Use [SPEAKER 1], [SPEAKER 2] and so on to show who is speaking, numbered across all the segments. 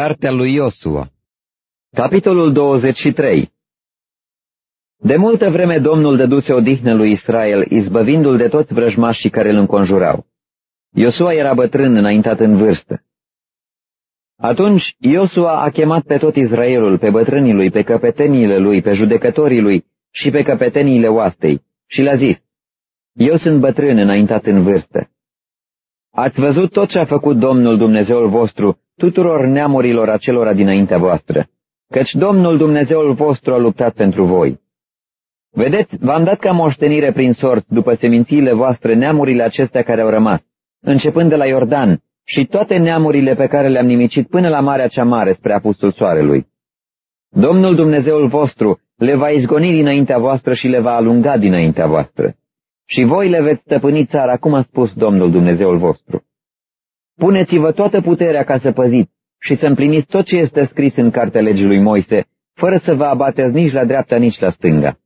[SPEAKER 1] Cartea lui Iosua Capitolul 23 De multă vreme Domnul dăduse odihnă lui Israel, izbăvindu-l de toți vrăjmașii care îl înconjurau. Iosua era bătrân înaintat în vârstă. Atunci Iosua a chemat pe tot Israelul, pe bătrânii lui, pe căpeteniile lui, pe judecătorii lui și pe căpeteniile oastei și le-a zis, Eu sunt bătrân înaintat în vârstă. Ați văzut tot ce a făcut Domnul Dumnezeul vostru tuturor neamurilor acelora dinaintea voastră, căci Domnul Dumnezeul vostru a luptat pentru voi. Vedeți, v-am dat ca moștenire prin sort, după semințiile voastre, neamurile acestea care au rămas, începând de la Iordan, și toate neamurile pe care le-am nimicit până la Marea cea Mare spre apusul soarelui. Domnul Dumnezeul vostru le va izgoni dinaintea voastră și le va alunga dinaintea voastră. Și voi le veți stăpâni țara, cum a spus Domnul Dumnezeul vostru. Puneți-vă toată puterea ca să păziți și să împliniți tot ce este scris în cartea legii lui Moise, fără să vă abateți nici la dreapta, nici la stânga.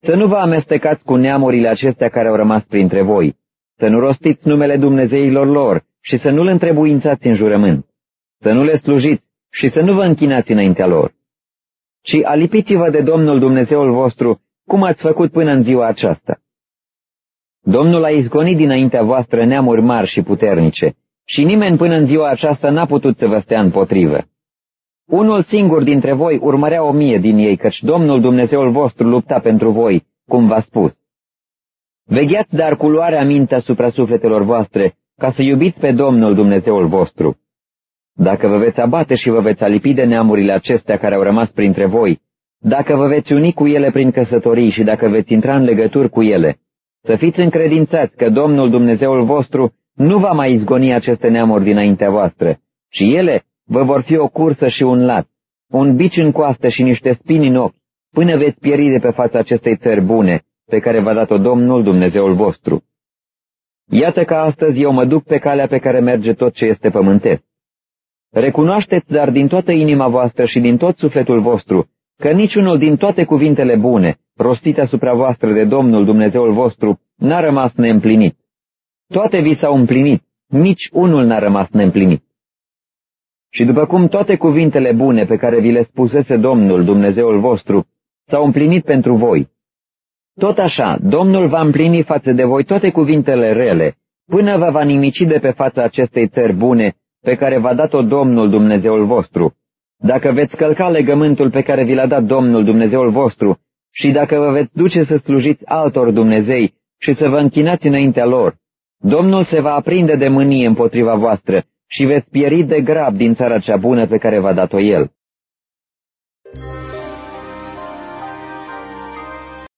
[SPEAKER 1] Să nu vă amestecați cu neamurile acestea care au rămas printre voi, să nu rostiți numele Dumnezeilor lor și să nu le întrebuințați în jurământ, să nu le slujiți și să nu vă închinați înaintea lor, ci alipiți-vă de Domnul Dumnezeul vostru, cum ați făcut până în ziua aceasta. Domnul a izgonit dinaintea voastră neamuri mari și puternice, și nimeni până în ziua aceasta n-a putut să vă stea împotrivă. Unul singur dintre voi urmărea o mie din ei, căci Domnul Dumnezeul vostru lupta pentru voi, cum v-a spus. Vegheați dar cu luarea minte asupra sufletelor voastre, ca să iubiți pe Domnul Dumnezeul vostru. Dacă vă veți abate și vă veți alipi de neamurile acestea care au rămas printre voi, dacă vă veți uni cu ele prin căsătorii și dacă veți intra în legături cu ele, să fiți încredințați că Domnul Dumnezeul vostru nu va mai izgoni aceste neamuri dinaintea voastră, ci ele vă vor fi o cursă și un lat, un bici în coastă și niște spini în ochi, până veți pieri de pe fața acestei țări bune, pe care v-a dat-o Domnul Dumnezeul vostru. Iată că astăzi eu mă duc pe calea pe care merge tot ce este pământesc. Recunoașteți dar din toată inima voastră și din tot sufletul vostru că niciunul din toate cuvintele bune, rostite asupra voastră de Domnul Dumnezeul vostru, n-a rămas neîmplinit. Toate vi s-au împlinit, nici unul n-a rămas neîmplinit. Și după cum toate cuvintele bune pe care vi le spusese Domnul Dumnezeul vostru s-au împlinit pentru voi, tot așa, Domnul va împlini față de voi toate cuvintele rele, până vă va nimici de pe fața acestei țări bune, pe care v-a dat-o Domnul Dumnezeul vostru. Dacă veți călca legământul pe care vi l-a dat Domnul Dumnezeul vostru și dacă vă veți duce să slujiți altor Dumnezei și să vă închinați înaintea lor, Domnul se va aprinde de mânie împotriva voastră și veți pieri de grab din țara cea bună pe care v-a dat-o El.